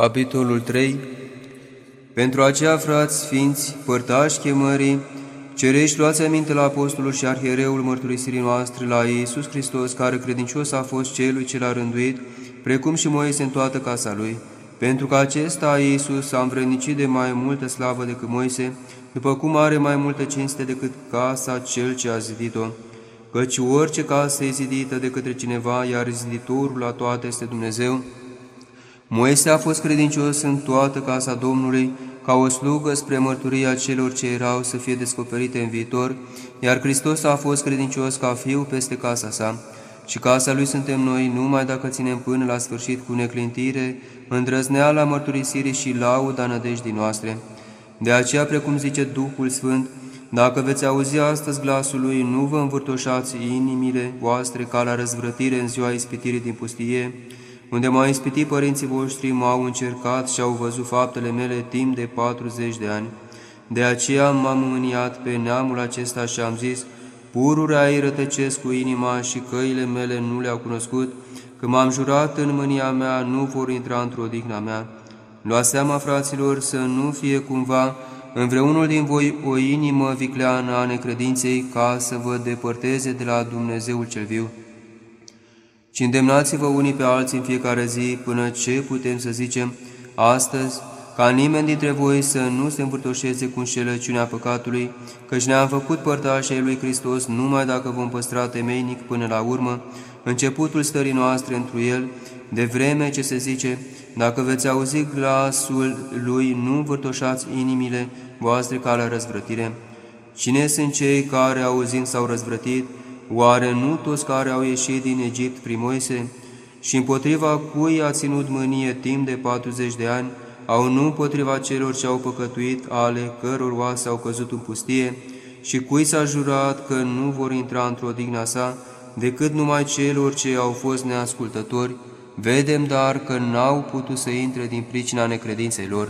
Capitolul 3 Pentru aceea, frați sfinți, părtași chemării, cerești luați aminte la apostolul și arhiereul mărturisirii noastre, la Iisus Hristos, care credincios a fost celui ce l-a rânduit, precum și Moise în toată casa lui, pentru că acesta, Iisus, a învrednicit de mai multă slavă decât Moise, după cum are mai multă cinste decât casa cel ce a zidit-o. Căci orice casă e zidită de către cineva, iar ziditorul la toate este Dumnezeu, Moise a fost credincios în toată casa Domnului, ca o slugă spre mărturia celor ce erau să fie descoperite în viitor, iar Hristos a fost credincios ca fiu peste casa sa. Și casa lui suntem noi numai dacă ținem până la sfârșit cu neclintire, îndrăzneala mărturisirii și lauda nădejdii noastre. De aceea, precum zice Duhul Sfânt, dacă veți auzi astăzi glasul lui, nu vă învârtoșați inimile voastre ca la răzvrătire în ziua ispitirii din pustie, unde m-au ispitit părinții voștri, m-au încercat și au văzut faptele mele timp de 40 de ani. De aceea m-am mâniat pe neamul acesta și am zis, Pururea îi rătăcesc cu inima și căile mele nu le-au cunoscut, că m-am jurat în mânia mea, nu vor intra într-o digna mea. Lua seama, fraților, să nu fie cumva în vreunul din voi o inimă vicleană a necredinței ca să vă depărteze de la Dumnezeul cel viu ci îndemnați-vă unii pe alții în fiecare zi până ce putem să zicem astăzi, ca nimeni dintre voi să nu se învârtoșeze cu înșelăciunea păcatului, căci ne-am făcut părtași ai lui Hristos numai dacă vom păstra temeinic până la urmă începutul stării noastre întru El, de vreme ce se zice, dacă veți auzi glasul Lui, nu învârtoșați inimile voastre ca la răzvrătire. Cine sunt cei care, auzind, s-au răzvrătit, Oare nu toți care au ieșit din Egipt prin Moise și împotriva cui a ținut mânie timp de 40 de ani, au nu împotriva celor ce au păcătuit, ale căror oase au căzut în pustie, și cui s-a jurat că nu vor intra într-o digna sa, decât numai celor ce au fost neascultători, vedem dar că n-au putut să intre din pricina necredinței lor.